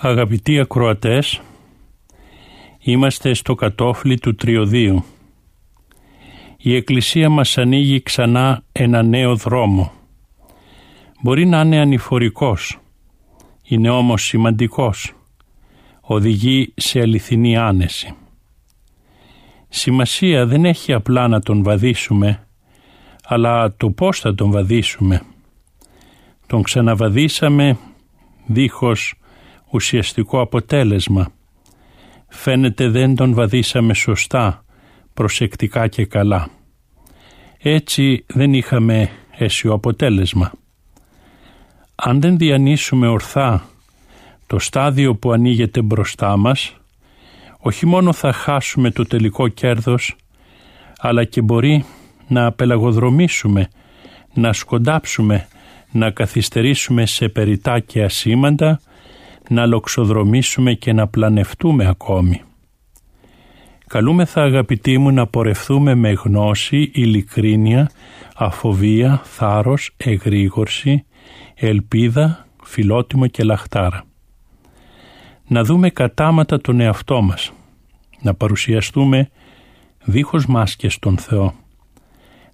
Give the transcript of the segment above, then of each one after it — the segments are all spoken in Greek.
Αγαπητοί ακροατές, είμαστε στο κατόφλι του Τριωδίου. Η Εκκλησία μας ανοίγει ξανά ένα νέο δρόμο. Μπορεί να είναι ανηφορικός, είναι όμως σημαντικός. Οδηγεί σε αληθινή άνεση. Σημασία δεν έχει απλά να τον βαδίσουμε, αλλά το πώς θα τον βαδίσουμε. Τον ξαναβαδίσαμε δίχως ουσιαστικό αποτέλεσμα. Φαίνεται δεν τον βαδίσαμε σωστά, προσεκτικά και καλά. Έτσι δεν είχαμε αίσιο αποτέλεσμα. Αν δεν διανύσουμε ορθά το στάδιο που ανοίγεται μπροστά μας, όχι μόνο θα χάσουμε το τελικό κέρδος, αλλά και μπορεί να απελαγοδρομήσουμε, να σκοντάψουμε, να καθυστερήσουμε σε περιτά και ασήμαντα να λοξοδρομήσουμε και να πλανευτούμε ακόμη. Καλούμεθα αγαπητοί μου να πορευθούμε με γνώση, ειλικρίνεια, αφοβία, θάρρος, εγρήγορση, ελπίδα, φιλότιμο και λαχτάρα. Να δούμε κατάματα τον εαυτό μας, να παρουσιαστούμε δίχως μάσκες τον Θεό,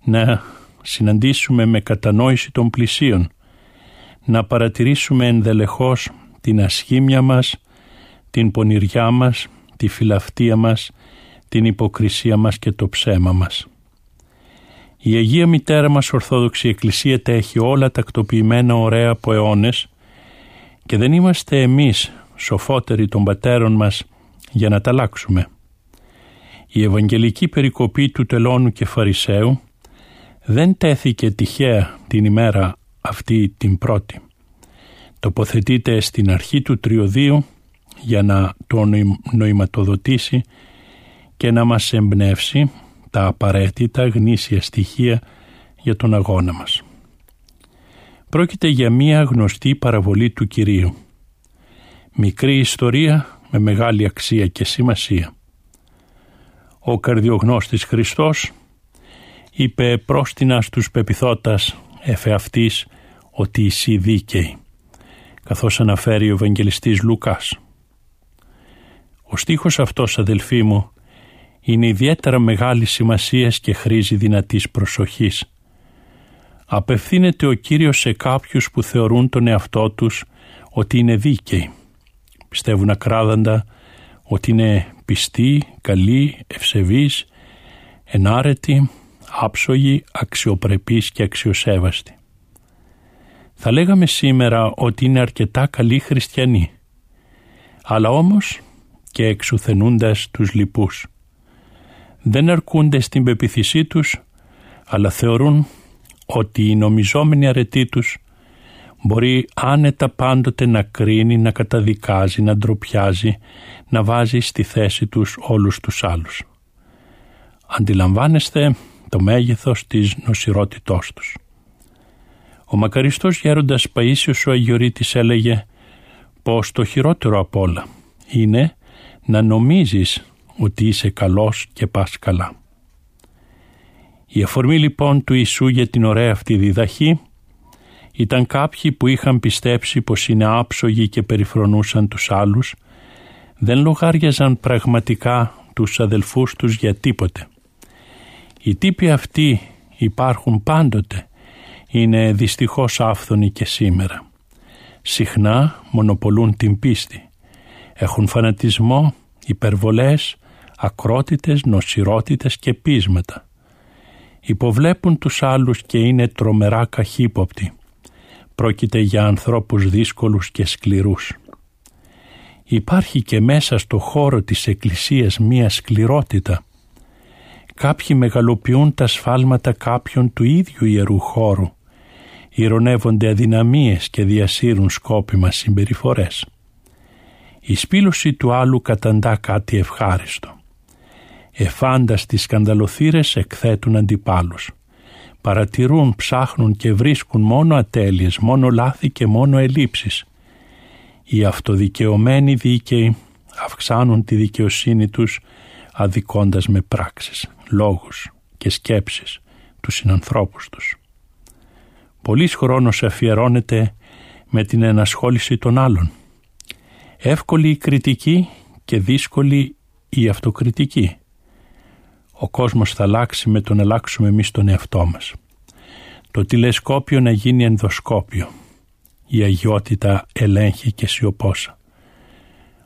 να συναντήσουμε με κατανόηση των πλησίων, να παρατηρήσουμε ενδελεχώς την ασχήμια μας, την πονηριά μας, τη φιλαυτία μας, την υποκρισία μας και το ψέμα μας. Η Αγία Μητέρα μας Ορθόδοξη Εκκλησία τα έχει όλα τακτοποιημένα ωραία από αιώνες και δεν είμαστε εμείς σοφότεροι των πατέρων μας για να τα αλλάξουμε. Η Ευαγγελική περικοπή του τελώνου και Φαρισαίου δεν τέθηκε τυχαία την ημέρα αυτή την πρώτη τοποθετείται στην αρχή του τριωδίου για να το νοηματοδοτήσει και να μας εμπνεύσει τα απαραίτητα γνήσια στοιχεία για τον αγώνα μας. Πρόκειται για μία γνωστή παραβολή του Κυρίου. Μικρή ιστορία με μεγάλη αξία και σημασία. Ο καρδιογνώστης Χριστός είπε πρόστινα στους πεπιθώτας εφεαυτής ότι εσύ δίκαιοι καθώς αναφέρει ο Ευαγγελιστής Λουκάς. Ο στίχος αυτός αδελφοί μου είναι ιδιαίτερα μεγάλη σημασίας και χρήζει δυνατής προσοχής. Απευθύνεται ο Κύριος σε κάποιους που θεωρούν τον εαυτό τους ότι είναι δίκαιοι. Πιστεύουν ακράδαντα ότι είναι πιστοί, καλοί, ευσεβείς, ενάρετοι, άψογοι, αξιοπρεπείς και αξιοσέβαστοι. Θα λέγαμε σήμερα ότι είναι αρκετά καλοί χριστιανοί, αλλά όμως και εξουθενούντας τους λοιπούς. Δεν αρκούνται στην πεποίθησή τους, αλλά θεωρούν ότι η νομιζόμενη αρετή τους μπορεί άνετα πάντοτε να κρίνει, να καταδικάζει, να ντροπιάζει, να βάζει στη θέση τους όλους τους άλλους. Αντιλαμβάνεστε το μέγεθος της νοσηρότητός τους. Ο μακαριστός γέροντας Παΐσιος ο Αγιορείτης έλεγε πως το χειρότερο απ' όλα είναι να νομίζεις ότι είσαι καλός και πας καλά. Η αφορμή λοιπόν του Ιησού για την ωραία αυτή διδαχή ήταν κάποιοι που είχαν πιστέψει πως είναι άψογοι και περιφρονούσαν τους άλλους, δεν λογάριαζαν πραγματικά τους αδελφούς τους για τίποτε. Οι τύποι αυτοί υπάρχουν πάντοτε είναι δυστυχώς άφθονοι και σήμερα. Συχνά μονοπολούν την πίστη. Έχουν φανατισμό, υπερβολές, ακρότητες, νοσηρότητες και πείσματα. Υποβλέπουν τους άλλους και είναι τρομερά καχύποπτοι. Πρόκειται για ανθρώπους δύσκολους και σκληρούς. Υπάρχει και μέσα στο χώρο της Εκκλησίας μία σκληρότητα. Κάποιοι μεγαλοποιούν τα σφάλματα κάποιων του ίδιου ιερού χώρου. Ηρωνεύονται αδυναμίες και διασύρουν σκόπιμα συμπεριφορές. Η σπήλωση του άλλου καταντά κάτι ευχάριστο. Εφάνταστοι σκανδαλοθύρες εκθέτουν αντιπάλους. Παρατηρούν, ψάχνουν και βρίσκουν μόνο ατέλειες, μόνο λάθη και μόνο ελλείψεις. Οι αυτοδικαιωμένοι δίκαιοι αυξάνουν τη δικαιοσύνη τους αδικώντας με πράξεις, λόγους και σκέψεις τους συνανθρώπους τους. Πολύς χρόνος αφιερώνεται με την ενασχόληση των άλλων. Εύκολη η κριτική και δύσκολη η αυτοκριτική. Ο κόσμος θα αλλάξει με τον αλλάξουμε εμείς τον εαυτό μας. Το τηλεσκόπιο να γίνει ενδοσκόπιο. Η αγιότητα ελέγχει και σιωπόσα.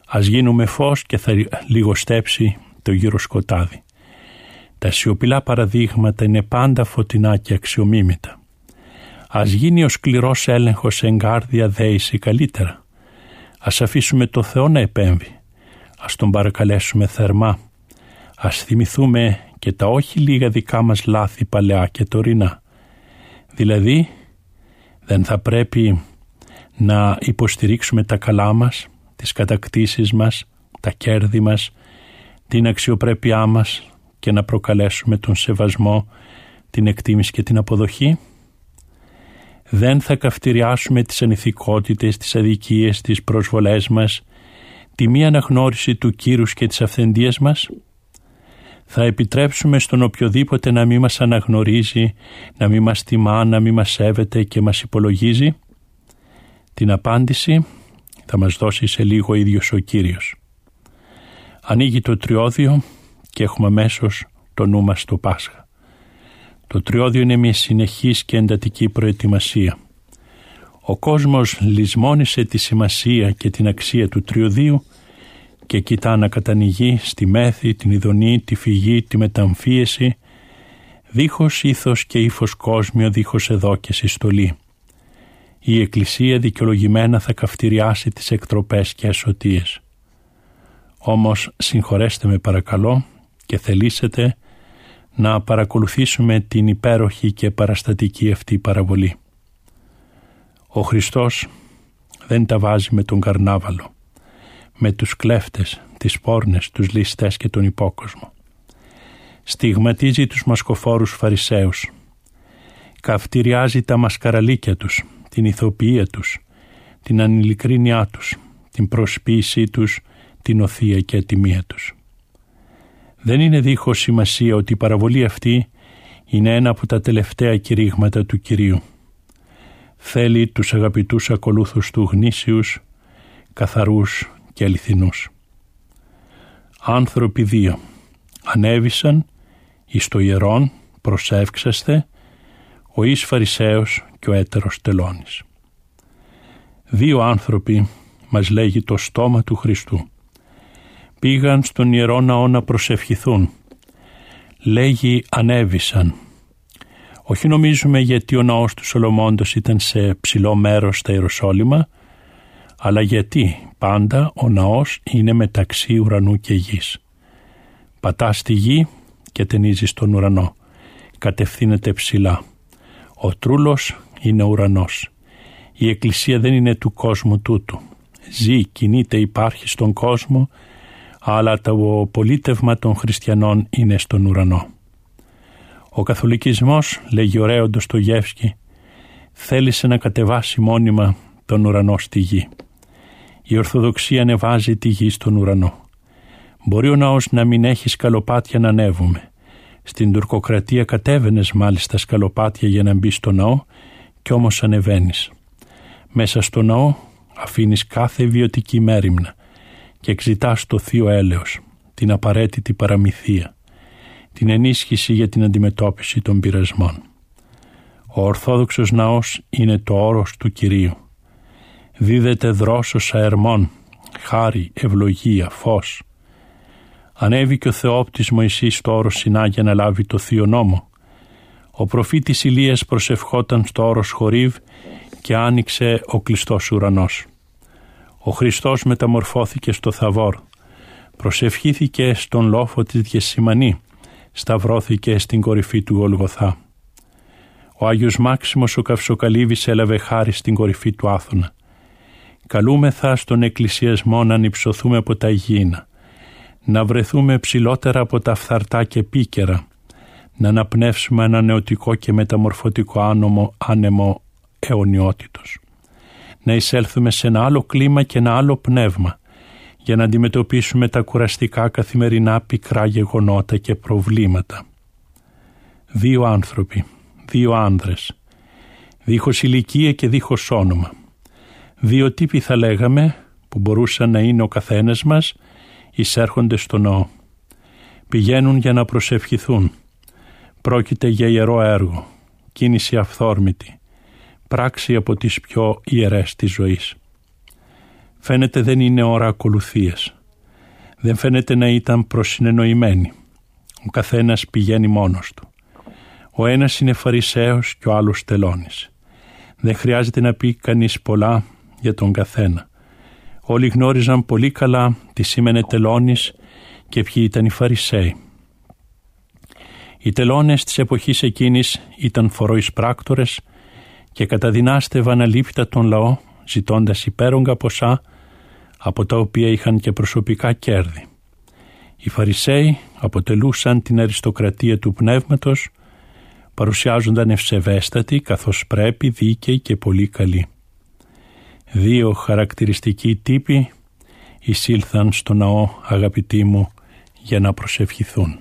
Ας γίνουμε φως και θα λιγοστέψει το γύρο σκοτάδι. Τα σιωπηλά παραδείγματα είναι πάντα φωτεινά και αξιομίμητα. Ας γίνει ο σκληρός έλεγχος εγκάρδια δέηση καλύτερα. Ας αφήσουμε το Θεό να επέμβει. Ας τον παρακαλέσουμε θερμά. Ας θυμηθούμε και τα όχι λίγα δικά μας λάθη παλαιά και τωρινά. Δηλαδή, δεν θα πρέπει να υποστηρίξουμε τα καλά μας, τις κατακτήσεις μας, τα κέρδη μας, την αξιοπρέπειά μας και να προκαλέσουμε τον σεβασμό, την εκτίμηση και την αποδοχή. Δεν θα καυτηριάσουμε τις ανηθικότητες, τις αδικίες, τις προσβολές μας, τη μία αναγνώριση του κύρους και της αυθεντίας μας. Θα επιτρέψουμε στον οποιοδήποτε να μην μας αναγνωρίζει, να μην μας τιμά, να μην μας σέβεται και μας υπολογίζει. Την απάντηση θα μας δώσει σε λίγο ο ίδιος ο Κύριος. Ανοίγει το τριώδιο και έχουμε αμέσως το νου μας στο Πάσχα. Το τριώδιο είναι μια συνεχής και εντατική προετοιμασία. Ο κόσμος λησμόνισε τη σημασία και την αξία του τριωδίου και κοιτά να κατανοηγεί στη μέθη, την ειδονή, τη φυγή, τη μεταμφίεση, δίχως ήθος και ύφος κόσμιο, δίχως εδώ και συστολή. Η Εκκλησία δικαιολογημένα θα καυτηριάσει τις εκτροπές και ασωτίες. Όμως συγχωρέστε με παρακαλώ και θελήσετε να παρακολουθήσουμε την υπέροχη και παραστατική αυτή παραβολή. Ο Χριστός δεν τα βάζει με τον καρνάβαλο, με τους κλέφτες, τις πόρνες, τους ληστές και τον υπόκοσμο. Στιγματίζει τους μασκοφόρους φαρισαίους. Καυτηριάζει τα μασκαραλίκια τους, την ηθοποιία τους, την ανηλικρίνειά τους, την προσποίησή τους την οθεία και ατιμία τους. Δεν είναι δίχως σημασία ότι η παραβολή αυτή είναι ένα από τα τελευταία κηρύγματα του Κυρίου. Θέλει τους αγαπητούς ακολούθους του γνήσιους, καθαρούς και αληθινούς. Άνθρωποι δύο ανέβησαν εις το ιερόν προσεύξαστε ο εις Φαρισαίος και ο έτερος τελώνης. Δύο άνθρωποι μας λέγει το στόμα του Χριστού πήγαν στον Ιερό Ναό να προσευχηθούν. Λέγει ανέβησαν. Όχι νομίζουμε γιατί ο ναός του Σολομώντος ήταν σε ψηλό μέρος στα Ιεροσόλυμα, αλλά γιατί πάντα ο ναός είναι μεταξύ ουρανού και γης. Πατάς στη γη και ταινίζεις στον ουρανό. Κατευθύνεται ψηλά. Ο τρούλος είναι ουρανός. Η Εκκλησία δεν είναι του κόσμου τούτου. Ζει, κινείται, υπάρχει στον κόσμο αλλά το πολίτευμα των χριστιανών είναι στον ουρανό. Ο καθολικισμός, λέγει ωραίο Ντοστογεύσκη, θέλησε να κατεβάσει μόνιμα τον ουρανό στη γη. Η Ορθοδοξία ανεβάζει τη γη στον ουρανό. Μπορεί ο ναός να μην έχει σκαλοπάτια να ανέβουμε. Στην τουρκοκρατία κατέβαινες μάλιστα σκαλοπάτια για να μπει στο ναό και όμως ανεβαίνεις. Μέσα στο ναό αφήνεις κάθε βιωτική μέρημνα και εξητάς το θείο έλεος, την απαραίτητη παραμυθία, την ενίσχυση για την αντιμετώπιση των πειρασμών. Ο Ορθόδοξος Ναός είναι το όρος του Κυρίου. Δίδεται δρόσος αερμών, χάρη, ευλογία, φως. Ανέβηκε ο Θεόπτης Μωυσής στο όρος Σινά για να λάβει το Θείο Νόμο. Ο προφήτης Ηλίας προσευχόταν στο όρος Χορίβ και άνοιξε ο κλειστός ουρανός. Ο Χριστός μεταμορφώθηκε στο Θαβόρ. Προσευχήθηκε στον λόφο της Γεσημανή. Σταυρώθηκε στην κορυφή του Γολγοθά. Ο Άγιος Μάξιμος ο Καυσοκαλύβης έλαβε χάρη στην κορυφή του Άθωνα. Καλούμεθα στον εκκλησιασμό να ανυψωθούμε από τα υγιεινά, να βρεθούμε ψηλότερα από τα φθαρτά και πίκερα, να αναπνεύσουμε ένα νεωτικό και μεταμορφωτικό άνομο άνεμο αιωνιότητος. Να εισέλθουμε σε ένα άλλο κλίμα και ένα άλλο πνεύμα, για να αντιμετωπίσουμε τα κουραστικά καθημερινά πικρά γεγονότα και προβλήματα. Δύο άνθρωποι, δύο άνδρες, δίχως ηλικία και δίχως όνομα. Δύο τύποι θα λέγαμε, που μπορούσαν να είναι ο καθένας μας, εισέρχονται στο ναό. Πηγαίνουν για να προσευχηθούν. Πρόκειται για ιερό έργο, κίνηση αυθόρμητη, πράξη από τις πιο ιερές της ζωής. Φαίνεται δεν είναι ώρα ακολουθίας. Δεν φαίνεται να ήταν προσυνεννοημένοι. Ο καθένας πηγαίνει μόνος του. Ο ένας είναι φαρισαίος και ο άλλος τελώνης. Δεν χρειάζεται να πει κανείς πολλά για τον καθένα. Όλοι γνώριζαν πολύ καλά τι σήμαινε τελώνης και ποιοι ήταν οι φαρισαίοι. Οι τελώνες της εποχής εκείνης ήταν φοροεισπράκτορες και καταδυνάστευαν αλήπητα τον λαό ζητώντας υπέρογκα ποσά από τα οποία είχαν και προσωπικά κέρδη. Οι Φαρισαίοι αποτελούσαν την αριστοκρατία του πνεύματος, παρουσιάζονταν ευσεβέστατοι καθώς πρέπει, δίκαιοι και πολύ καλοί. Δύο χαρακτηριστικοί τύποι εισήλθαν στο ναό αγαπητοί μου για να προσευχηθούν.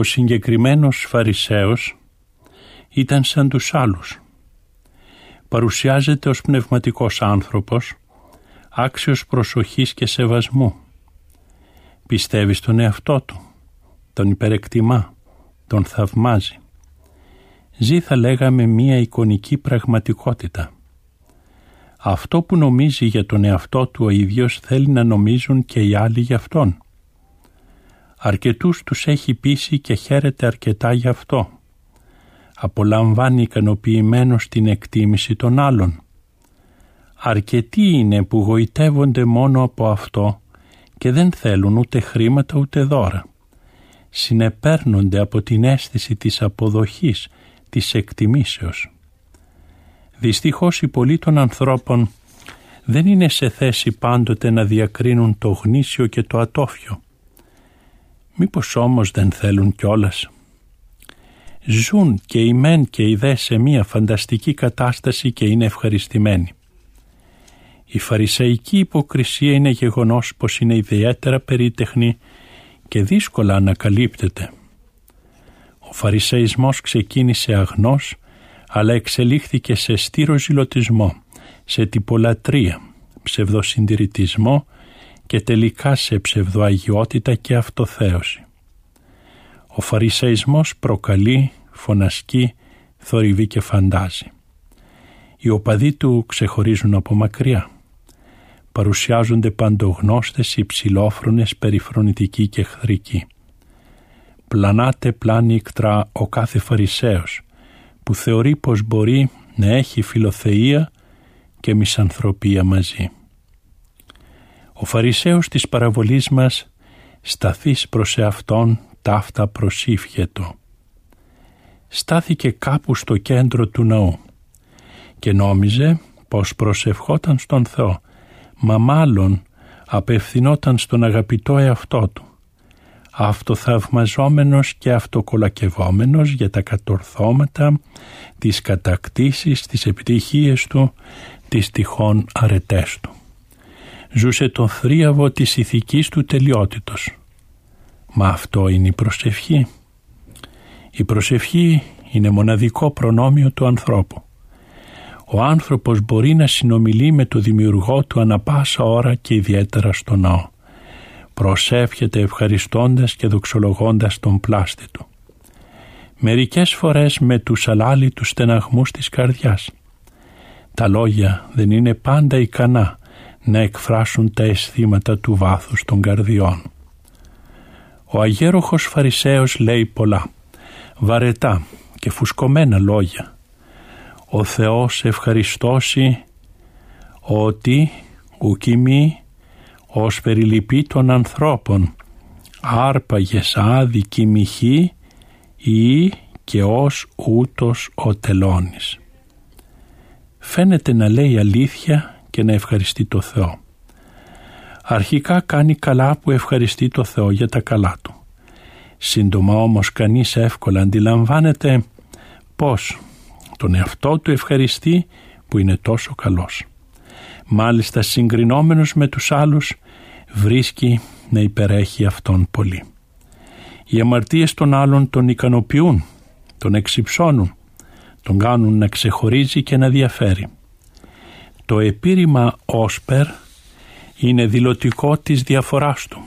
Ο συγκεκριμένος Φαρισαίος ήταν σαν τους άλλους. Παρουσιάζεται ως πνευματικός άνθρωπος, άξιος προσοχής και σεβασμού. Πιστεύει στον εαυτό του, τον υπερεκτιμά, τον θαυμάζει. Ζει θα λέγαμε μία εικονική πραγματικότητα. Αυτό που νομίζει για τον εαυτό του ο ίδιος θέλει να νομίζουν και οι άλλοι για αυτόν. Αρκετούς τους έχει πείσει και χαίρεται αρκετά γι' αυτό. Απολαμβάνει ικανοποιημένος την εκτίμηση των άλλων. Αρκετοί είναι που γοητεύονται μόνο από αυτό και δεν θέλουν ούτε χρήματα ούτε δώρα. Συνεπέρνονται από την αίσθηση της αποδοχής, της εκτιμήσεως. Δυστυχώς οι πολλοί των ανθρώπων δεν είναι σε θέση πάντοτε να διακρίνουν το γνήσιο και το ατόφιο Μήπως όμως δεν θέλουν κιόλας; Ζουν και οι μεν και οι δε σε μια φανταστική κατάσταση και είναι ευχαριστημένοι. Η φαρισαϊκή υποκρισία είναι γεγονός πως είναι ιδιαίτερα περίτεχνη και δύσκολα ανακαλύπτεται. Ο φαρισαϊσμός ξεκίνησε αγνός αλλά εξελίχθηκε σε στήρος ζηλωτισμό, σε τυπολατρεία, ψευδοσυντηρητισμό και τελικά σε ψευδοαγιότητα και αυτοθέωση. Ο φαρισαϊσμός προκαλεί, φωνασκεί, θορυβεί και φαντάζει. Οι οπαδοί του ξεχωρίζουν από μακριά. Παρουσιάζονται παντογνώστες υψηλόφρονες, περιφρονητικοί και εχθρικοί. Πλανάται πλάνικτρα ο κάθε φαρισαίος που θεωρεί πως μπορεί να έχει φιλοθεία και μισανθρωπία μαζί. Ο Φαρισαίος της παραβολής μας σταθείς προς εαυτόν ταύτα προσήφιετο. Στάθηκε κάπου στο κέντρο του ναού και νόμιζε πως προσευχόταν στον Θεό, μα μάλλον απευθυνόταν στον αγαπητό εαυτό του, αυτοθαυμαζόμενος και αυτοκολακευόμενος για τα κατορθώματα, τις κατακτήσεις, τις επιτυχίες του, τις τυχόν αρετές του. Ζούσε τον θρίαβο της ηθικής του τελειότητος. Μα αυτό είναι η προσευχή. Η προσευχή είναι μοναδικό προνόμιο του ανθρώπου. Ο άνθρωπος μπορεί να συνομιλεί με το δημιουργό του ανα πάσα ώρα και ιδιαίτερα στο ναό. Προσεύχεται ευχαριστώντας και δοξολογώντας τον πλάστη του. Μερικές φορές με τους αλάλητους στεναγμούς της καρδιάς. Τα λόγια δεν είναι πάντα ικανά να εκφράσουν τα αισθήματα του βάθους των καρδιών. Ο αγέροχος Φαρισαίος λέει πολλά, βαρετά και φουσκωμένα λόγια. Ο Θεός ευχαριστώσει ότι ουκοιμεί ως περιλυπή των ανθρώπων άρπαγες άδικη μοιχή ή και ως ούτως ο τελώνης. Φαίνεται να λέει αλήθεια και να ευχαριστεί το Θεό. Αρχικά κάνει καλά που ευχαριστεί το Θεό για τα καλά του. Σύντομα όμως κανείς εύκολα αντιλαμβάνεται πως τον εαυτό του ευχαριστεί που είναι τόσο καλός. Μάλιστα συγκρινόμενος με τους άλλους βρίσκει να υπερέχει αυτόν πολύ. Οι αμαρτίες των άλλων τον ικανοποιούν, τον εξυψώνουν, τον κάνουν να ξεχωρίζει και να διαφέρει. Το επίρρημα όσπερ είναι δηλωτικό της διαφοράς του.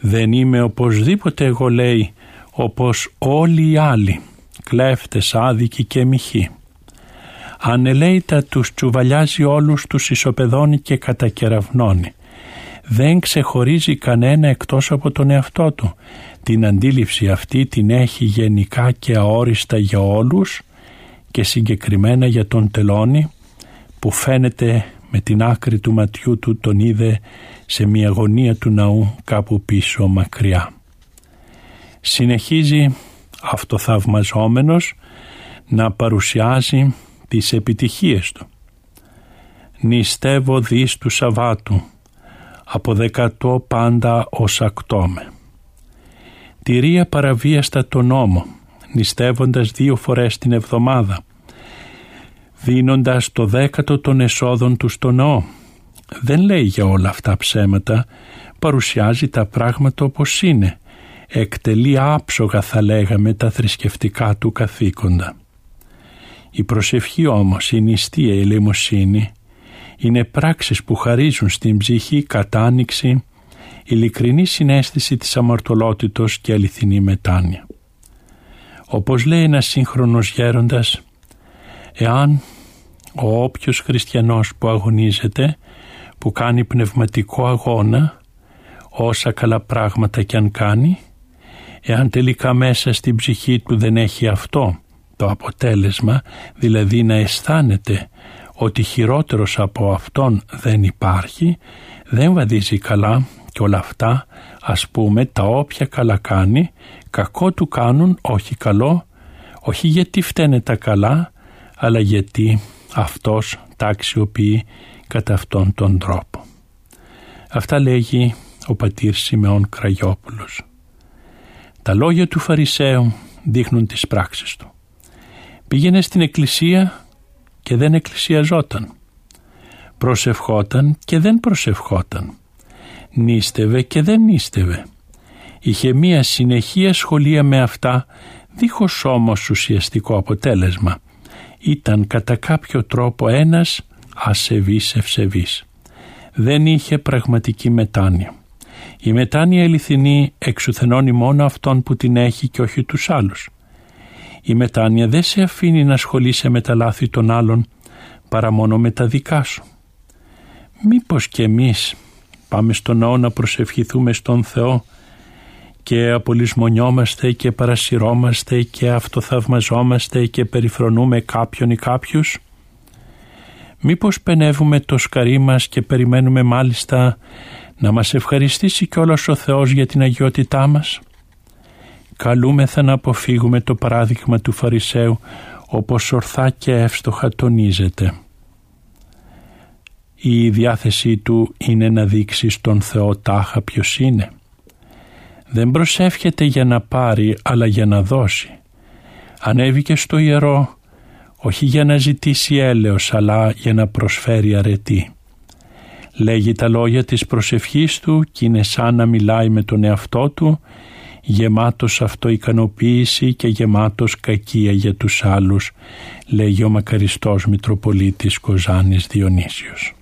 Δεν είμαι οπωσδήποτε εγώ λέει όπως όλοι οι άλλοι, κλέφτες, άδικοι και μοιχοί. Ανελέητα τους τσουβαλιάζει όλους τους ισοπεδώνει και κατακεραυνώνει. Δεν ξεχωρίζει κανένα εκτός από τον εαυτό του. Την αντίληψη αυτή την έχει γενικά και αόριστα για όλους και συγκεκριμένα για τον τελώνη που φαίνεται με την άκρη του ματιού του τον είδε σε μια γωνία του ναού κάπου πίσω μακριά. Συνεχίζει αυτοθαυμαζόμενος να παρουσιάζει τις επιτυχίες του. Νηστεύω δις του Σαββάτου, από δεκατό πάντα ως ακτόμε. Τηρία παραβίαστα τον νόμο, νηστεύοντας δύο φορές την εβδομάδα, δίνοντας το δέκατο των εσόδων του στο ναό. Δεν λέει για όλα αυτά ψέματα, παρουσιάζει τα πράγματα όπως είναι, εκτελεί άψογα θα λέγαμε τα θρησκευτικά του καθήκοντα. Η προσευχή όμως, η νηστεία, η ελεημοσύνη είναι πράξεις που χαρίζουν στην ψυχή κατάνοιξη, ειλικρινή συνέστηση της αμαρτωλότητος και αληθινή μετάνοια. Όπως λέει ένας σύγχρονος γέροντας, εάν ο όποιος χριστιανός που αγωνίζεται, που κάνει πνευματικό αγώνα, όσα καλά πράγματα κι αν κάνει, εάν τελικά μέσα στην ψυχή του δεν έχει αυτό το αποτέλεσμα, δηλαδή να αισθάνεται ότι χειρότερος από αυτόν δεν υπάρχει, δεν βαδίζει καλά και όλα αυτά ας πούμε τα όποια καλά κάνει, κακό του κάνουν όχι καλό, όχι γιατί φταίνε τα καλά, αλλά γιατί αυτός τα αξιοποιεί κατά αυτόν τον τρόπο. Αυτά λέγει ο πατήρ Σιμεών Κραγιόπουλος. Τα λόγια του Φαρισαίου δείχνουν τις πράξεις του. Πήγαινε στην εκκλησία και δεν εκκλησιαζόταν. Προσευχόταν και δεν προσευχόταν. Νίστευε και δεν νίστευε. Είχε μία συνεχή ασχολία με αυτά δίχως όμως ουσιαστικό αποτέλεσμα. Ήταν κατά κάποιο τρόπο ένας ασεβής ευσεβής. Δεν είχε πραγματική μετάνοια. Η μετάνοια αληθινή εξουθενώνει μόνο αυτόν που την έχει και όχι τους άλλους. Η μετάνοια δεν σε αφήνει να ασχολείσαι με τα λάθη των άλλων παρά μόνο με τα δικά σου. Μήπως και εμείς πάμε στον ναό να προσευχηθούμε στον Θεό και απολυσμονιόμαστε και παρασυρώμαστε και αυτοθαυμαζόμαστε και περιφρονούμε κάποιον ή κάποιους. Μήπως πενεύουμε το σκαρί μας και περιμένουμε μάλιστα να μας ευχαριστήσει κιόλας ο Θεός για την αγιότητά μας; Καλούμεθα να αποφύγουμε το παράδειγμα του Φαρισαίου όπως ορθά και εύστοχα τονίζεται. Η διάθεσή του είναι να δείξει στον Θεό τάχα ποιος είναι. Δεν προσεύχεται για να πάρει αλλά για να δώσει. Ανέβηκε στο ιερό όχι για να ζητήσει έλεος αλλά για να προσφέρει αρετή. Λέγει τα λόγια της προσευχής του και είναι σαν να μιλάει με τον εαυτό του γεμάτος αυτοικανοποίηση και γεμάτος κακία για τους άλλους, λέγει ο μακαριστός Μητροπολίτης Κοζάνης Διονύσιος.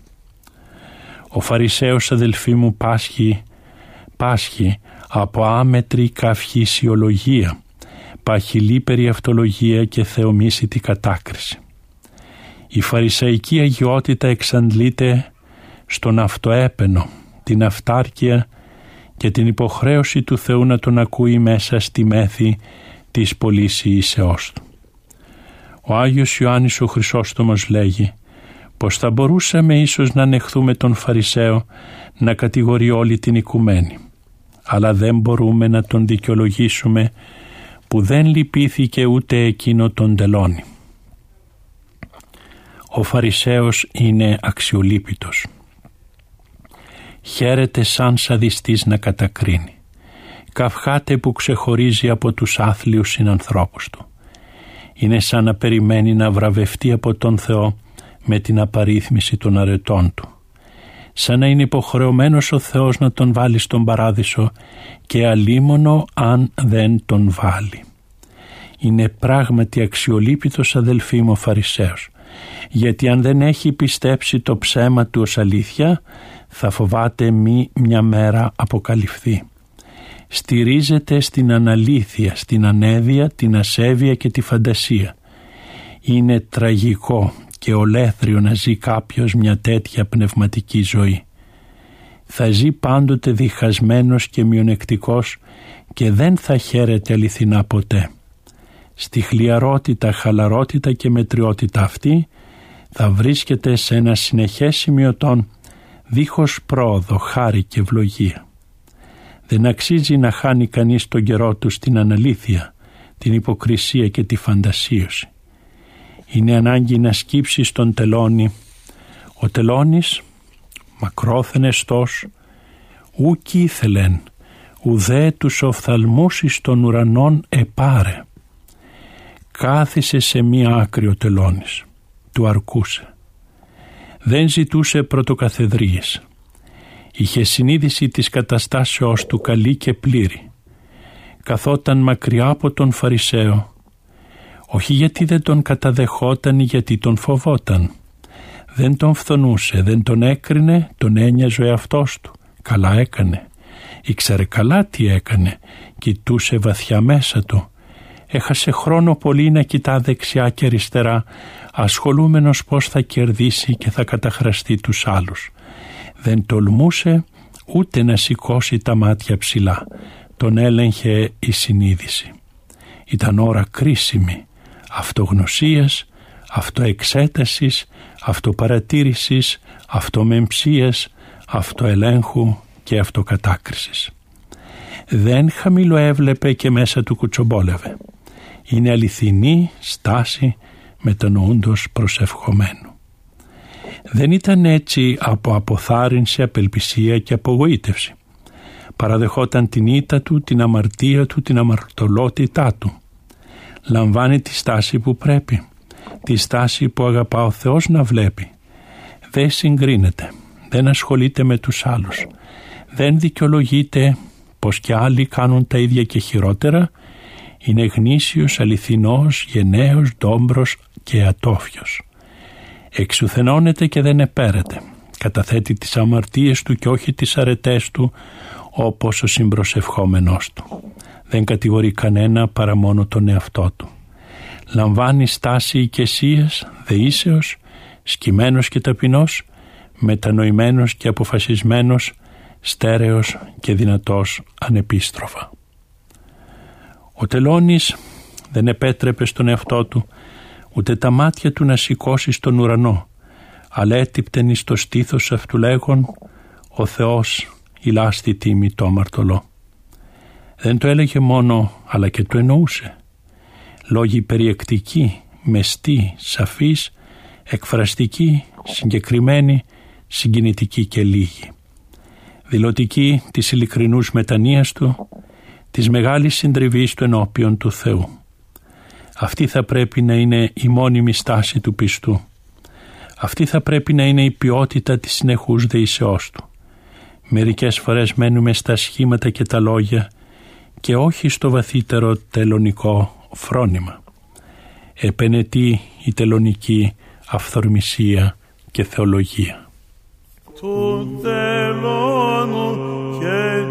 Ο Φαρισαίος αδελφοί μου πάσχει, πάσχει από άμετρη καυχησιολογία, παχυλή περιαυτολογία και θεομίσιτη κατάκριση. Η φαρισαϊκή αγιότητα εξαντλείται στον αυτοέπαινο, την αυτάρκεια και την υποχρέωση του Θεού να τον ακούει μέσα στη μέθη της πολύσιησεώς του. Ο Άγιος Ιωάννης ο Χρυσόστομος λέγει πως θα μπορούσαμε ίσως να ανεχθούμε τον Φαρισαίο να κατηγορεί όλη την οικουμένη αλλά δεν μπορούμε να τον δικαιολογήσουμε που δεν λυπήθηκε ούτε εκείνο τον τελώνει. Ο Φαρισαίος είναι αξιολύπητος χαίρεται σαν σαδιστής να κατακρίνει. Καυχάται που ξεχωρίζει από τους άθλιους συνανθρώπους του. Είναι σαν να περιμένει να βραβευτεί από τον Θεό με την απαρίθμηση των αρετών του. Σαν να είναι υποχρεωμένος ο Θεός να τον βάλει στον παράδεισο και αλίμονο αν δεν τον βάλει. Είναι πράγματι αξιολύπητος αδελφοί μου ο Φαρισαίος γιατί αν δεν έχει πιστέψει το ψέμα του ως αλήθεια θα φοβάται μη μια μέρα αποκαλυφθεί. Στηρίζεται στην αναλήθεια, στην ανέδεια, την ασέβεια και τη φαντασία. Είναι τραγικό και ολέθριο να ζει κάποιος μια τέτοια πνευματική ζωή. Θα ζει πάντοτε διχασμένος και μειονεκτικός και δεν θα χαίρεται αληθινά ποτέ. Στη χλιαρότητα, χαλαρότητα και μετριότητα αυτή θα βρίσκεται σε ένα συνεχές σημειωτόν δίχως πρόοδο, χάρη και ευλογία. Δεν αξίζει να χάνει κανείς τον καιρό του στην αναλήθεια, την υποκρισία και τη φαντασίωση. Είναι ανάγκη να σκύψεις στον τελώνη. Ο τελώνης, μακρόθεν εστός, ουκ ήθελεν, ουδέ τους οφθαλμούς εις των ουρανών επάρε. Κάθισε σε μία άκρη ο τελώνης, του αρκούσε δεν ζητούσε πρωτοκαθεδρίες. Είχε συνείδηση της καταστάσεως του καλή και πλήρη. Καθόταν μακριά από τον Φαρισαίο, όχι γιατί δεν τον καταδεχόταν ή γιατί τον φοβόταν. Δεν τον φθονούσε, δεν τον έκρινε, τον ένοιαζε ο εαυτός του. Καλά έκανε. Ήξερε καλά τι έκανε, κοιτούσε βαθιά μέσα του. Έχασε χρόνο πολύ να κοιτά δεξιά και αριστερά ασχολούμενος πώς θα κερδίσει και θα καταχραστεί τους άλλους. Δεν τολμούσε ούτε να σηκώσει τα μάτια ψηλά. Τον έλεγχε η συνείδηση. Ήταν ώρα κρίσιμη αυτογνωσίας, αυτοεξέτασης, αυτοπαρατήρησης, αυτομεμψίας, αυτοελέγχου και αυτοκατάκρισης. Δεν χαμηλοέβλεπε και μέσα του κουτσομπόλευε. Είναι αληθινή στάση μετανοούντος προσευχομένου. Δεν ήταν έτσι από αποθάρρυνση, απελπισία και απογοήτευση. Παραδεχόταν την ήττα του, την αμαρτία του, την αμαρτωλότητά του. Λαμβάνει τη στάση που πρέπει, τη στάση που αγαπά ο Θεός να βλέπει. Δεν συγκρίνεται, δεν ασχολείται με τους άλλους, δεν δικαιολογείται πως και άλλοι κάνουν τα ίδια και χειρότερα, είναι γνήσιος, αληθινός, γενναίος, ντόμπρος και ατόφιος. Εξουθενώνεται και δεν επέρεται. Καταθέτει τις αμαρτίες του και όχι τις αρετές του όπως ο συμπροσευχόμενός του. Δεν κατηγορεί κανένα παρά μόνο τον εαυτό του. Λαμβάνει στάση οικεσίας, δεήσεως, σκημένος και ταπεινός, μετανοημένος και αποφασισμένος, στέρεος και δυνατός ανεπίστροφα. Ο Τελώνης δεν επέτρεπε στον εαυτό του ούτε τα μάτια του να σηκώσει στον ουρανό, αλλά έτυπτεν εις το στήθος αυτού λέγον «Ο Θεός ηλάστη τίμη το αμαρτωλό». Δεν το έλεγε μόνο, αλλά και το εννοούσε. Λόγοι περιεκτικοί, μεστοί, σαφείς, εκφραστικοί, συγκεκριμένοι, συγκινητικοί και λίγοι. Δηλωτικοί της ειλικρινούς μετανοίας του, της μεγάλης συντριβής του ενώπιον του Θεού. Αυτή θα πρέπει να είναι η μόνιμη στάση του πιστού. Αυτή θα πρέπει να είναι η ποιότητα της συνεχούς δεησεώς του. Μερικές φορές μένουμε στα σχήματα και τα λόγια και όχι στο βαθύτερο τελωνικό φρόνημα. Επενετεί η τελωνική αυθορμησία και θεολογία. Του τελώνου και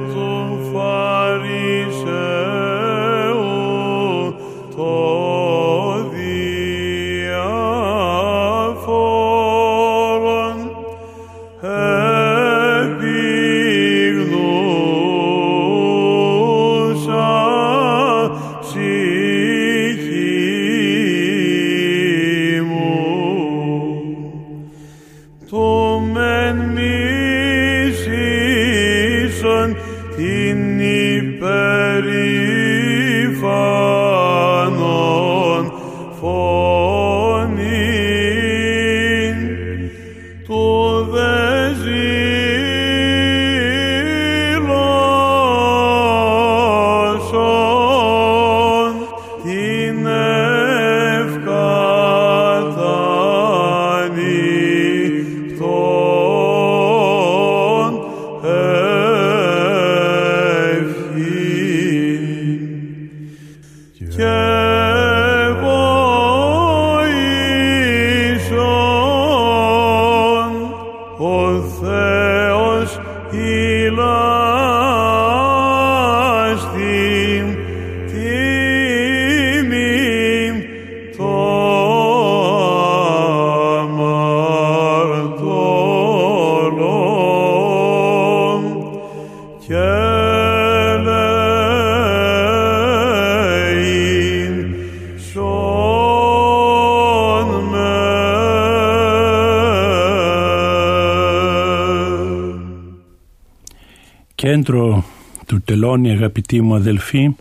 του τελώνει αγαπητοί μου αδελφοί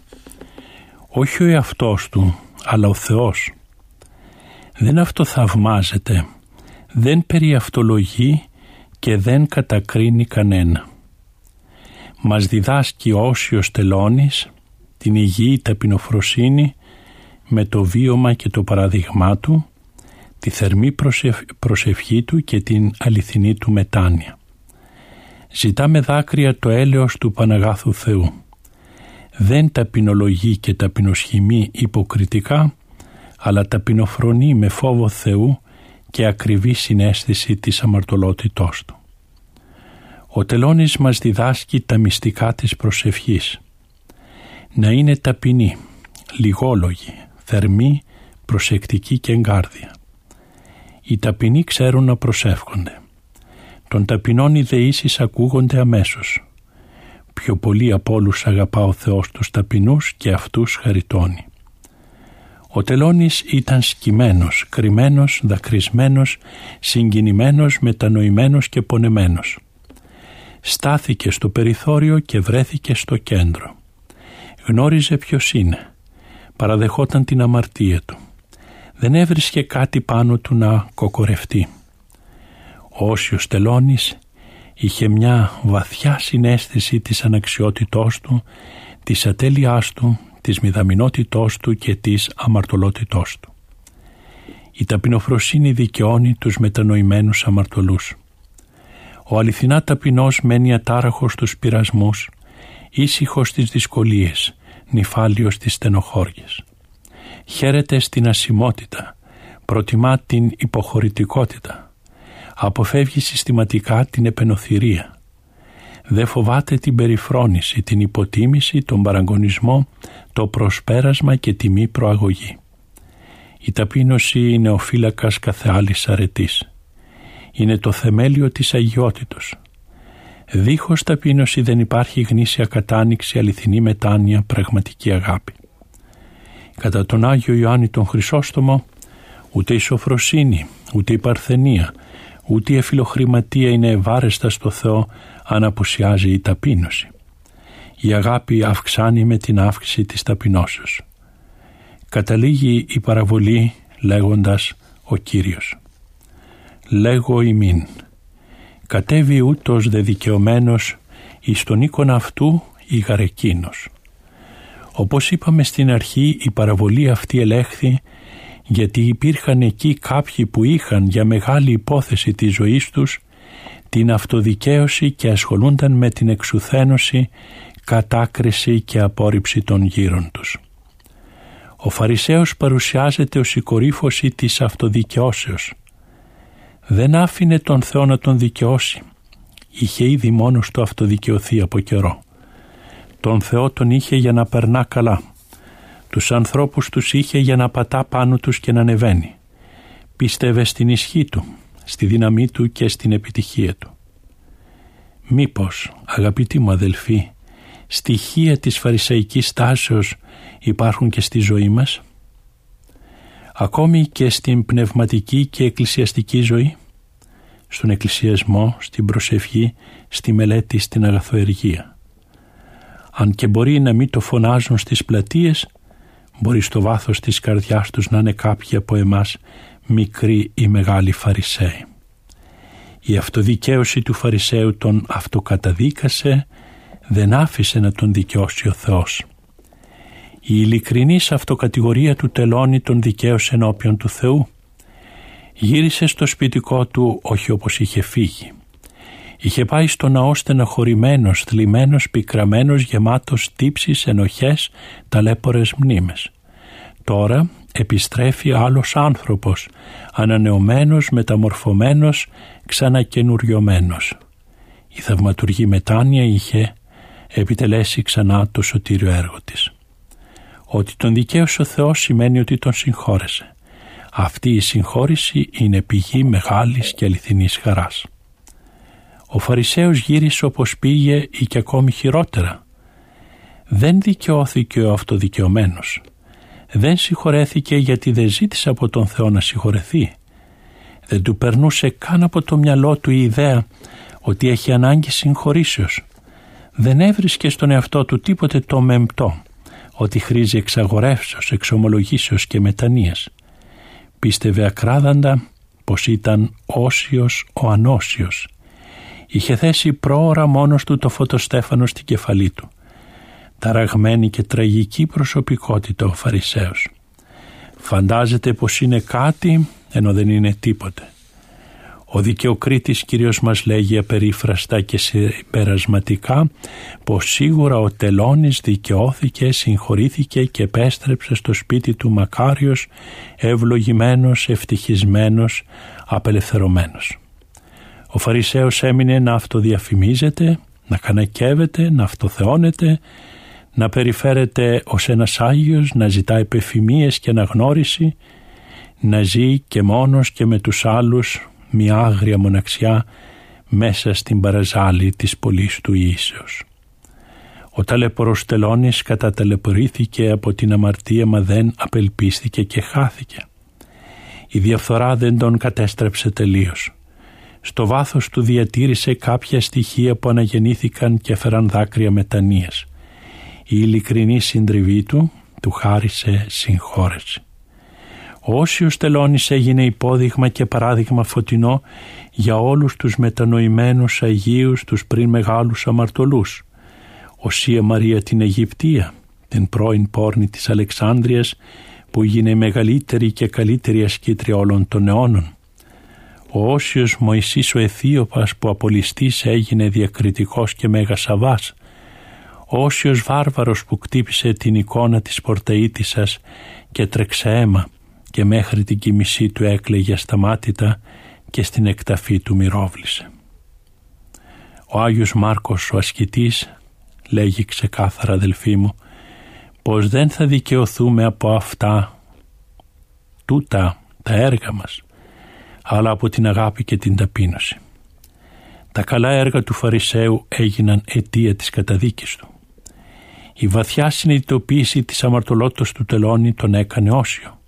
όχι ο εαυτός του αλλά ο Θεός. Δεν αυτοθαυμάζεται, δεν περιαυτολογεί και δεν κατακρίνει κανένα. Μας διδάσκει ο Όσιος Τελώνης την υγιή ταπεινοφροσύνη με το βίωμα και το παραδειγμά του, τη θερμή προσευχ- προσευχή του και την αληθινή του μετάνοια. Ζητά με δάκρυα το έλεος του Παναγάθου Θεού. Δεν ταπεινολογεί και ταπεινοσχημεί υποκριτικά, αλλά ταπεινοφρονεί με φόβο Θεού και ακριβή συνέστηση της αμαρτωλότητός του. Ο τελώνης μας διδάσκει τα μυστικά της προσευχής. Να είναι ταπεινή, λιγόλογη, θερμή, προσεκτική και εγκάρδια. Οι ταπεινοί ξέρουν να προσεύχονται. Των ταπεινών οι δεήσεις ακούγονται αμέσως. Πιο πολύ από όλους αγαπά ο Θεός τους ταπεινούς και αυτούς χαριτώνει. Ο τελώνης ήταν σκυμμένος, κρυμμένος, δακρυσμένος, συγκινημένος, μετανοημένος και πονεμένος. Στάθηκε στο περιθώριο και βρέθηκε στο κέντρο. Γνώριζε ποιος είναι. Παραδεχόταν την αμαρτία του. Δεν έβρισκε κάτι πάνω του να κοκορευτεί. Ο Όσιος Τελώνης είχε μια βαθιά συνέστηση της αναξιότητός του, της ατέλειάς του, της μηδαμινότητός του και της αμαρτωλότητός του. Η ταπεινοφροσύνη δικαιώνει τους μετανοημένους αμαρτωλούς. Ο αληθινά ταπεινός μένει ατάραχος στους πειρασμούς, ήσυχος στις δυσκολίες, νυφάλιος στις στενοχώριες. Χαίρεται στην ασημότητα, προτιμά την υποχωρητικότητα. Αποφεύγει συστηματικά την επενοθυρία. Δεν φοβάται την περιφρόνηση, την υποτίμηση, τον παραγωνισμό, το προσπέρασμα και τη μη προαγωγή. Η ταπείνωση είναι ο φύλακας κάθε άλλης αρετής. Είναι το θεμέλιο της αγιότητος. Δίχως ταπείνωση δεν υπάρχει γνήσια κατάνοιξη, αληθινή μετάνοια, πραγματική αγάπη. Κατά τον Άγιο Ιωάννη τον Χρυσόστομο, ούτε η σοφροσύνη, ούτε η παρθενία, ούτε η εφιλοχρηματία είναι ευάρεστα στο Θεό αν απουσιάζει η ταπείνωση. Η αγάπη αυξάνει με την αύξηση της ταπεινώσεως. Καταλήγει η παραβολή λέγοντας ο Κύριος. Λέγω ημίν, κατέβει ούτως δε δικαιωμένος εις τον οίκον αυτού η γαρεκίνος. Όπως είπαμε στην αρχή η παραβολή αυτή ελέγχθη γιατί υπήρχαν εκεί κάποιοι που είχαν για μεγάλη υπόθεση της ζωής τους την αυτοδικαίωση και ασχολούνταν με την εξουθένωση, κατάκριση και απόρριψη των γύρων τους. Ο Φαρισαίος παρουσιάζεται ως η κορύφωση της αυτοδικαιώσεως. Δεν άφηνε τον Θεό να τον δικαιώσει. Είχε ήδη μόνος του αυτοδικαιωθεί από καιρό. Τον Θεό τον είχε για να περνά καλά. Τους ανθρώπους τους είχε για να πατά πάνω τους και να ανεβαίνει. Πίστευε στην ισχύ του, στη δύναμή του και στην επιτυχία του. Μήπως, αγαπητοί μου αδελφοί, στοιχεία της φαρισαϊκής τάσεως υπάρχουν και στη ζωή μας; Ακόμη και στην πνευματική και εκκλησιαστική ζωή, στον εκκλησιασμό, στην προσευχή, στη μελέτη, στην αγαθοεργία. Αν και μπορεί να μην το φωνάζουν στις πλατείες, μπορείς στο βάθος της καρδιάς τους να είναι κάποιοι από εμάς μικροί ή μεγάλοι φαρισαίοι. Η αυτοδικαίωση του Φαρισαίου τον αυτοκαταδίκασε, δεν άφησε να τον δικαιώσει ο Θεός. Η ειλικρινής αυτοκατηγορία του τελώνει τον δικαίωσε ενώπιον του Θεού. Γύρισε στο σπιτικό του όχι όπως είχε φύγει. Είχε πάει στο ναό στεναχωρημένος, θλιμμένος, πικραμένος, γεμάτος τύψεις, ενοχές, ταλέπορες μνήμες. Τώρα επιστρέφει άλλος άνθρωπος, ανανεωμένος, μεταμορφωμένος, ξανακαινουριωμένος. Η θαυματουργή μετάνοια είχε επιτελέσει ξανά το σωτήριο έργο της. Ότι τον δικαίωσε ο Θεός σημαίνει ότι τον συγχώρεσε. Αυτή η συγχώρηση είναι πηγή μεγάλης και αληθινής χαράς. Ο Φαρισαίος γύρισε όπως πήγε ή και ακόμη χειρότερα. Δεν δικαιώθηκε ο αυτοδικαιωμένος δεν συγχωρέθηκε γιατί δεν ζήτησε από τον Θεό να συγχωρεθεί. Δεν του περνούσε καν από το μυαλό του η ιδέα ότι έχει ανάγκη συγχωρήσεως. Δεν έβρισκε στον εαυτό του τίποτε το μεμπτό, ότι χρήζει εξαγορεύσεως, εξομολογήσεως και μετανοίας. Πίστευε ακράδαντα πως ήταν όσιος ο ανώσιος. Είχε θέσει πρόωρα μόνος του το φωτοστέφανο στην κεφαλή του ταραγμένη και τραγική προσωπικότητα ο Φαρισαίος. Φαντάζεται πως είναι κάτι ενώ δεν είναι τίποτε. Ο δικαιοκρίτης κυρίως μας λέγει απερίφραστα και συμπερασματικά πως σίγουρα ο τελώνης δικαιώθηκε, συγχωρήθηκε και επέστρεψε στο σπίτι του μακάριος, ευλογημένος, ευτυχισμένος, απελευθερωμένος. Ο Φαρισαίος έμεινε να αυτοδιαφημίζεται, να κανακεύεται, να αυτοθεώνεται να περιφέρεται ως ένας Άγιος, να ζητά επιφημίες και αναγνώριση, να ζει και μόνος και με τους άλλους μια άγρια μοναξιά μέσα στην παραζάλη της πολλής του ίσεως. Ο ταλαιπωρός τελώνης καταταλαιπωρήθηκε από την αμαρτία μα δεν απελπίστηκε και χάθηκε. Η διαφθορά δεν τον κατέστρεψε τελείως. Στο βάθος του διατήρησε κάποια στοιχεία που αναγεννήθηκαν και έφεραν δάκρυα μετανοίας η ειλικρινή συντριβή του του χάρισε συγχώρεση. Ο Όσιος Τελώνης έγινε υπόδειγμα και παράδειγμα φωτεινό για όλους τους μετανοημένους Αγίους τους πριν μεγάλους αμαρτωλούς. Οσία Μαρία την Αιγυπτία, την πρώην πόρνη της Αλεξάνδρειας που έγινε η μεγαλύτερη και καλύτερη ασκήτρια όλων των αιώνων. Ο Όσιος Μωυσής ο Αιθίωπας που απολυστής έγινε διακριτικός και μεγασαβάς. Ο Όσιος Βάρβαρος που κτύπησε την εικόνα της πορταΐτισσας και τρέξε αίμα και μέχρι την κοιμησή του έκλαιγε ασταμάτητα και στην εκταφή του μυρόβλησε. Ο Άγιος Μάρκος ο ασκητής λέγει ξεκάθαρα αδελφοί μου πως δεν θα δικαιωθούμε από αυτά τούτα τα έργα μας αλλά από την αγάπη και την ταπείνωση. Τα καλά έργα του Φαρισαίου έγιναν αιτία της καταδίκης του. Η βαθιά συνειδητοποίηση της αμαρτωλότητας του τελώνη τον έκανε όσιο.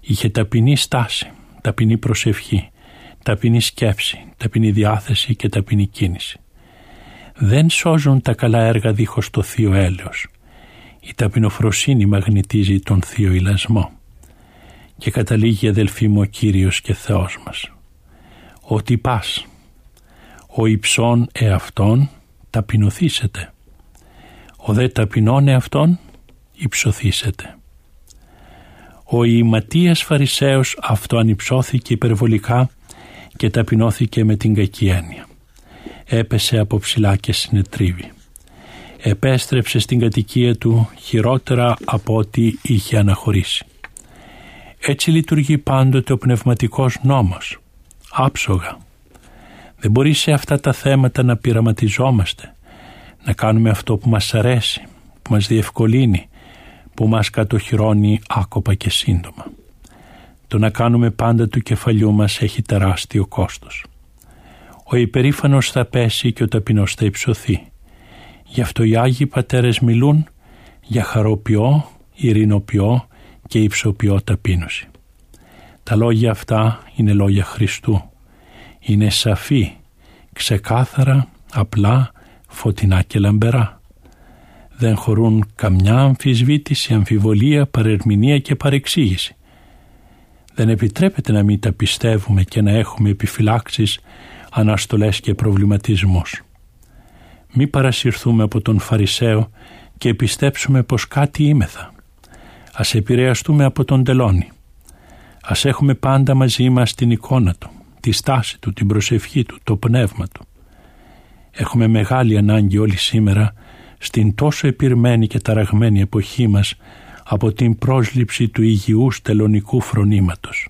Είχε ταπεινή στάση, ταπεινή προσευχή, ταπεινή σκέψη, ταπεινή διάθεση και ταπεινή κίνηση. Δεν σώζουν τα καλά έργα δίχως το θείο έλεος. Η ταπεινοφροσύνη μαγνητίζει τον θείο ηλασμό. Και καταλήγει αδελφοί μου ο Κύριος και Θεός μας. Ότι πας, ο υψών εαυτόν ταπεινωθήσετε. Ο δε ταπεινών εαυτόν υψωθήσετε. Ο Ηματίας Φαρισαίος αυτοανυψώθηκε υπερβολικά και ταπεινώθηκε με την κακή έννοια. Έπεσε από ψηλά και συνετρίβει. Επέστρεψε στην κατοικία του χειρότερα από ό,τι είχε αναχωρήσει. Έτσι λειτουργεί πάντοτε ο πνευματικός νόμος. Άψογα. Δεν μπορεί σε αυτά τα θέματα να πειραματιζόμαστε, να κάνουμε αυτό που μας αρέσει, που μας διευκολύνει, που μας κατοχυρώνει άκοπα και σύντομα. Το να κάνουμε πάντα του κεφαλιού μας έχει τεράστιο κόστος. Ο υπερήφανος θα πέσει και ο ταπεινός θα υψωθεί. Γι' αυτό οι Άγιοι Πατέρες μιλούν για χαροποιό, ειρηνοποιό και υψοποιό ταπείνωση. Τα λόγια αυτά είναι λόγια Χριστού. Είναι σαφή, ξεκάθαρα, απλά, φωτεινά και λαμπερά. Δεν χωρούν καμιά αμφισβήτηση, αμφιβολία, παρερμηνία και παρεξήγηση. Δεν επιτρέπεται να μην τα πιστεύουμε και να έχουμε επιφυλάξεις, αναστολές και προβληματισμούς. Μη παρασυρθούμε από τον Φαρισαίο και πιστέψουμε πως κάτι είμεθα. Ας επηρεαστούμε από τον τελώνη. Ας έχουμε πάντα μαζί μας την εικόνα του, τη στάση του, την προσευχή του, το πνεύμα του. Έχουμε μεγάλη ανάγκη όλοι σήμερα στην τόσο επιρμένη και ταραγμένη εποχή μας από την πρόσληψη του υγιούς τελωνικού φρονήματος.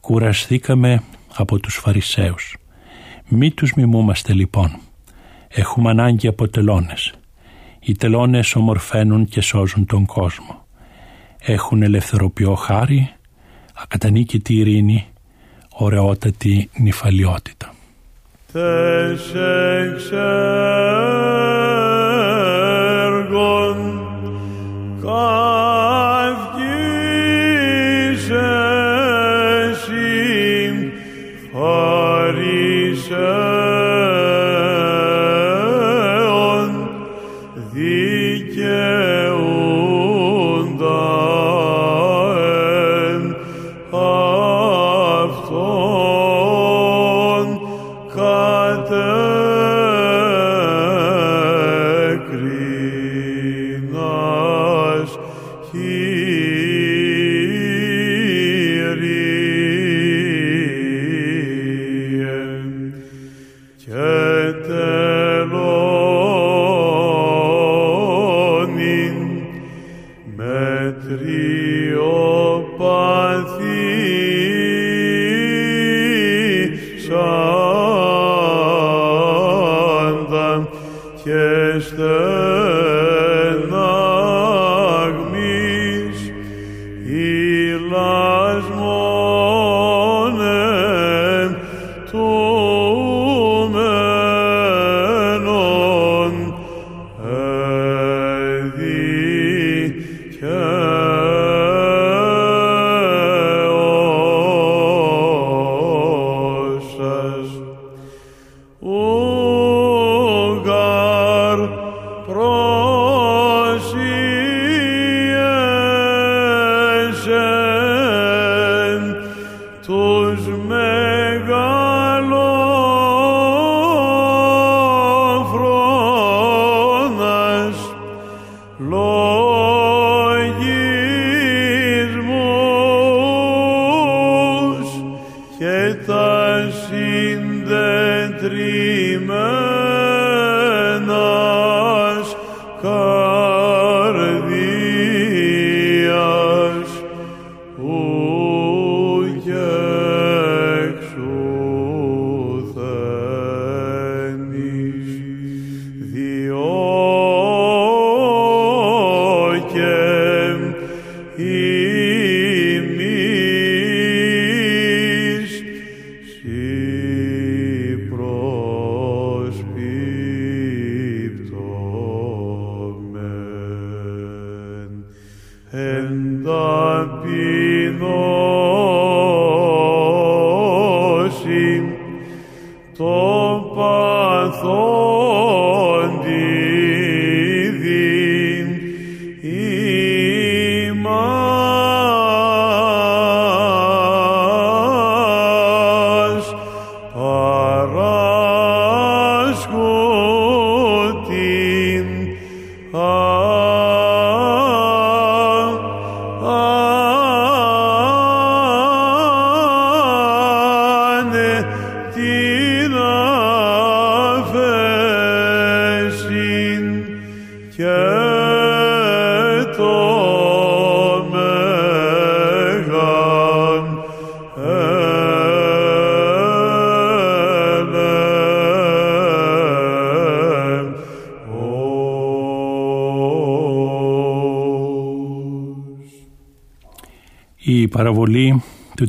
Κουραστήκαμε από τους Φαρισαίους. Μη τους μιμούμαστε λοιπόν. Έχουμε ανάγκη από τελώνες. Οι τελώνες ομορφαίνουν και σώζουν τον κόσμο έχουν ελευθεροποιό χάρη, ακατανίκητη ειρήνη, ωραιότατη νυφαλιότητα. Θες εξέργων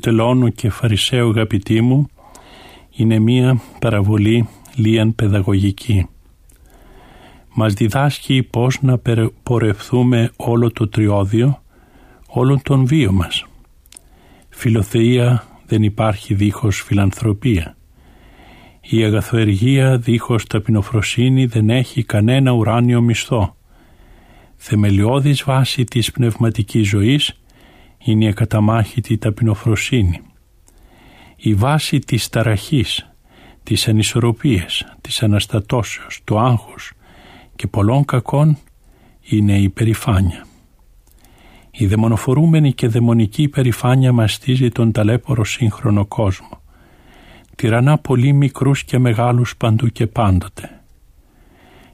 τελώνου και φαρισαίου αγαπητή μου είναι μία παραβολή λίαν παιδαγωγική. Μας διδάσκει πώς να περε- πορευθούμε όλο το τριώδιο, όλον τον βίο μας. Φιλοθεία δεν υπάρχει δίχως φιλανθρωπία. Η αγαθοεργία δίχως ταπεινοφροσύνη δεν έχει κανένα ουράνιο μισθό. Θεμελιώδης βάση της πνευματικής ζωής είναι η ακαταμάχητη ταπεινοφροσύνη. Η βάση της ταραχής, της ανισορροπίας, της αναστατώσεως, του άγχους και πολλών κακών είναι η περηφάνεια. Η δαιμονοφορούμενη και δαιμονική υπερηφάνεια μαστίζει τον ταλέπορο σύγχρονο κόσμο. Τυραννά πολύ μικρούς και μεγάλους παντού και πάντοτε.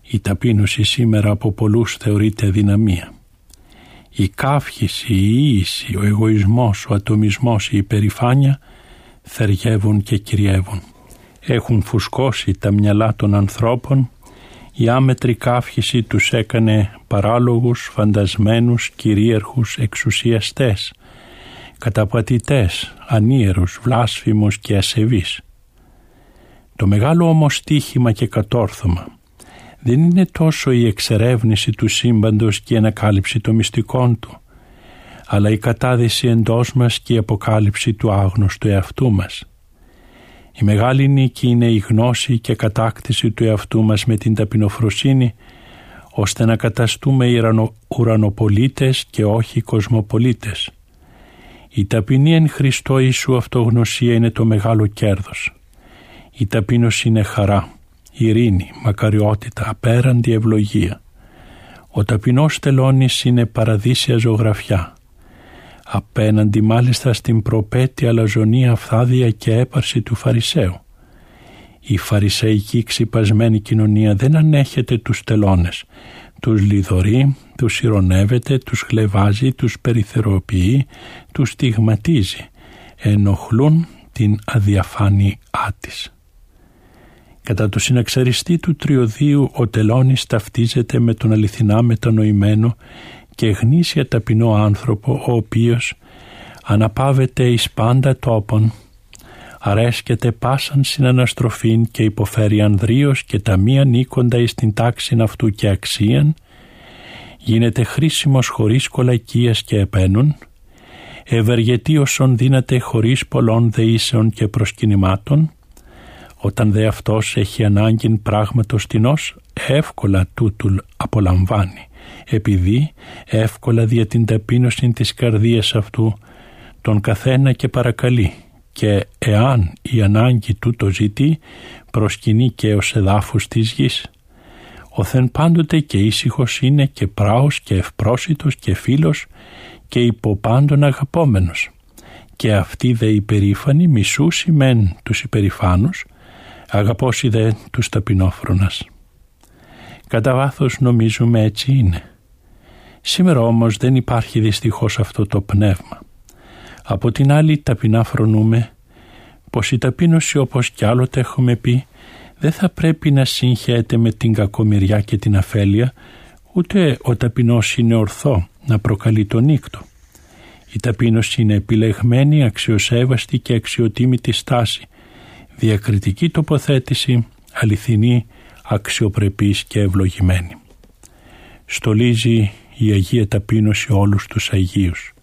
Η ταπείνωση σήμερα από πολλούς θεωρείται αδυναμία. Η καύχηση, η ίηση, ο εγωισμός, ο ατομισμός, η υπερηφάνεια θεριεύουν και κυριεύουν. Έχουν φουσκώσει τα μυαλά των ανθρώπων, η άμετρη καύχηση τους έκανε παράλογους, φαντασμένους, κυρίαρχους, εξουσιαστές, καταπατητές, ανίερους, βλάσφημους και ασεβείς. Το μεγάλο όμως στίχημα και κατόρθωμα δεν είναι τόσο η εξερεύνηση του σύμπαντος και η ανακάλυψη των μυστικών του, αλλά η κατάδυση εντός μας και η αποκάλυψη του άγνωστου εαυτού μας. Η μεγάλη νίκη είναι η γνώση και κατάκτηση του εαυτού μας με την ταπεινοφροσύνη, ώστε να καταστούμε ουρανο, ουρανοπολίτες και όχι κοσμοπολίτες. Η ταπεινή εν Χριστώ Ιησού αυτογνωσία είναι το μεγάλο κέρδος. Η ταπείνωση είναι χαρά, ειρήνη, μακαριότητα, απέραντη ευλογία. Ο ταπεινός τελώνης είναι παραδείσια ζωγραφιά. Απέναντι μάλιστα στην προπέτη αλαζονία φθάδια και έπαρση του Φαρισαίου. Η φαρισαϊκή ξυπασμένη κοινωνία δεν ανέχεται τους τελώνες. Τους λιδωρεί, τους ηρωνεύεται, τους χλεβάζει, τους περιθεροποιεί, τους στιγματίζει. Ενοχλούν την αδιαφάνειά της. Κατά το συναξαριστή του τριωδίου ο τελώνης ταυτίζεται με τον αληθινά μετανοημένο και γνήσια ταπεινό άνθρωπο ο οποίος αναπάβεται εις πάντα τόπον αρέσκεται πάσαν συναναστροφήν και υποφέρει ανδρίως και ταμεία νίκοντα εις την τάξην αυτού και αξίαν γίνεται χρήσιμος χωρίς κολακίας και επένων ευεργετεί όσον δύναται χωρίς πολλών δεήσεων και προσκυνημάτων όταν δε αυτός έχει ανάγκην πράγματος τεινός, εύκολα τούτουλ απολαμβάνει, επειδή εύκολα δια την ταπείνωση της καρδίας αυτού τον καθένα και παρακαλεί και εάν η ανάγκη του το ζητεί προσκυνεί και ως εδάφους της γης. Ο Θεν πάντοτε και ήσυχος είναι και πράος και ευπρόσιτος και φίλος και υποπάντων αγαπόμενος. Και αυτή δε υπερήφανη μισούσι μεν τους υπερηφάνους, αγαπώσει δε τους ταπεινόφρονας. Κατά βάθος νομίζουμε έτσι είναι. Σήμερα όμως δεν υπάρχει δυστυχώς αυτό το πνεύμα. Από την άλλη ταπεινά φρονούμε πως η ταπείνωση όπως κι άλλοτε έχουμε πει δεν θα πρέπει να συγχαίεται με την κακομοιριά και την αφέλεια ούτε ο ταπεινός είναι ορθό να προκαλεί τον νύκτο. Η ταπείνωση είναι επιλεγμένη, αξιοσέβαστη και αξιοτίμητη στάση, διακριτική τοποθέτηση, αληθινή, αξιοπρεπής και ευλογημένη. Στολίζει η Αγία Ταπείνωση όλους τους Αγίους.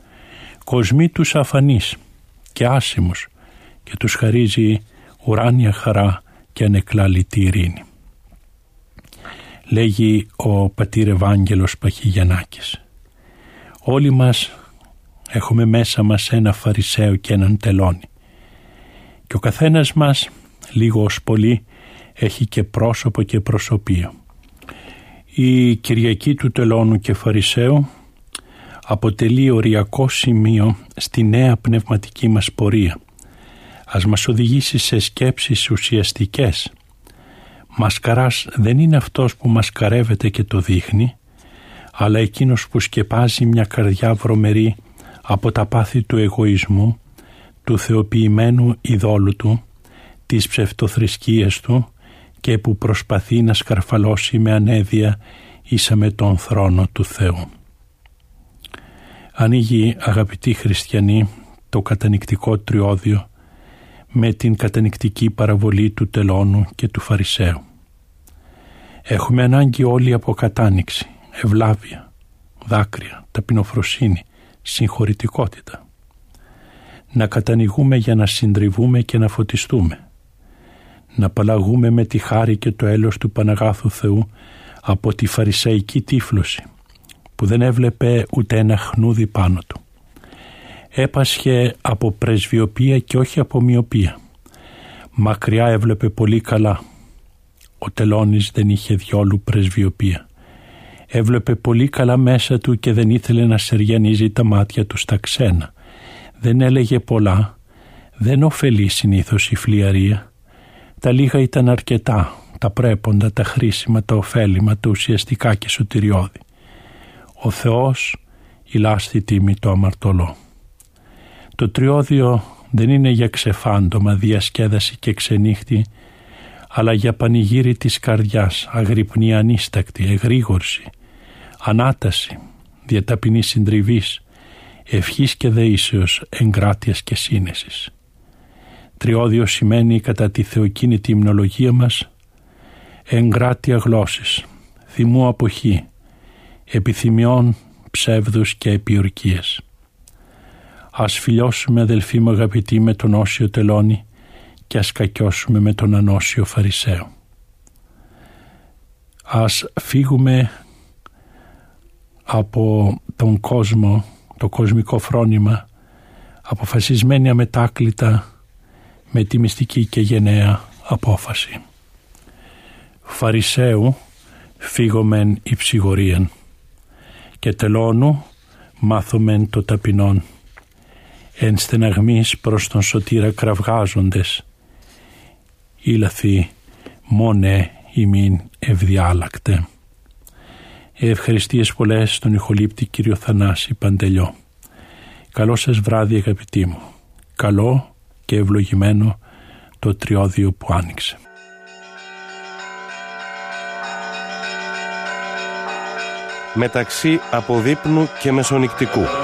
Κοσμεί τους αφανείς και άσημους και τους χαρίζει ουράνια χαρά και ανεκλάλητη ειρήνη. Λέγει ο πατήρ Ευάγγελος Παχηγιαννάκης. Όλοι μας έχουμε μέσα μας ένα φαρισαίο και έναν τελώνη. Και ο καθένας μας, λίγο ως πολύ, έχει και πρόσωπο και προσωπείο. Η Κυριακή του Τελώνου και Φαρισαίου αποτελεί οριακό σημείο στη νέα πνευματική μας πορεία. Ας μας οδηγήσει σε σκέψεις ουσιαστικές. Μασκαράς δεν είναι αυτός που μασκαρεύεται και το δείχνει, αλλά εκείνος που σκεπάζει μια καρδιά βρωμερή από τα πάθη του εγωισμού, του θεοποιημένου ειδόλου του, της ψευτοθρησκείας του και που προσπαθεί να σκαρφαλώσει με ανέδεια ίσα με τον θρόνο του Θεού. Ανοίγει αγαπητοί χριστιανοί το κατανικτικό τριώδιο με την κατανικτική παραβολή του τελώνου και του Φαρισαίου. Έχουμε ανάγκη όλοι από κατάνοιξη, ευλάβεια, δάκρυα, ταπεινοφροσύνη, συγχωρητικότητα. Να κατανοηγούμε για να συντριβούμε και να φωτιστούμε. Να απαλλαγούμε με τη χάρη και το έλος του Παναγάθου Θεού από τη φαρισαϊκή τύφλωση που δεν έβλεπε ούτε ένα χνούδι πάνω του. Έπασχε από πρεσβειοπία και όχι από μοιοπία. Μακριά έβλεπε πολύ καλά. Ο τελώνης δεν είχε διόλου πρεσβειοπία. Έβλεπε πολύ καλά μέσα του και δεν ήθελε να σεριανίζει τα μάτια του στα ξένα. Δεν έλεγε πολλά. Δεν ωφελεί συνήθως η φλιαρία. Τα λίγα ήταν αρκετά, τα πρέποντα, τα χρήσιμα, τα ωφέλιμα, τα ουσιαστικά και σωτηριώδη. Ο Θεός ηλάστη τίμη το αμαρτωλό. Το τριώδιο δεν είναι για ξεφάντωμα, διασκέδαση και ξενύχτη, αλλά για πανηγύρι της καρδιάς, αγρυπνή ανίστακτη, εγρήγορση, ανάταση, διαταπεινή συντριβής, ευχής και δεήσεως, εγκράτειας και σύνεσης. Τριώδιο σημαίνει κατά τη θεοκίνητη υμνολογία μας εγκράτεια γλώσσης, θυμού αποχή, επιθυμιών, ψεύδους και επιορκίες. Ας φιλιώσουμε αδελφοί μου αγαπητοί με τον όσιο τελώνη και ας κακιώσουμε με τον ανώσιο φαρισαίο. Ας φύγουμε από τον κόσμο, το κοσμικό φρόνημα, αποφασισμένοι αμετάκλητα με τη μυστική και γενναία απόφαση. Φαρισαίου φύγομεν υψηγορίαν και τελώνου μάθομεν το ταπεινόν εν στεναγμής προς τον σωτήρα κραυγάζοντες ήλαθι μόνε ημίν ευδιάλακτε. Ευχαριστίες πολλές στον ηχολήπτη κύριο Θανάση Παντελιό. Καλό σας βράδυ αγαπητοί μου. Καλό και ευλογημένο το τριώδιο που άνοιξε. μεταξύ αποδείπνου και μεσονικτικού.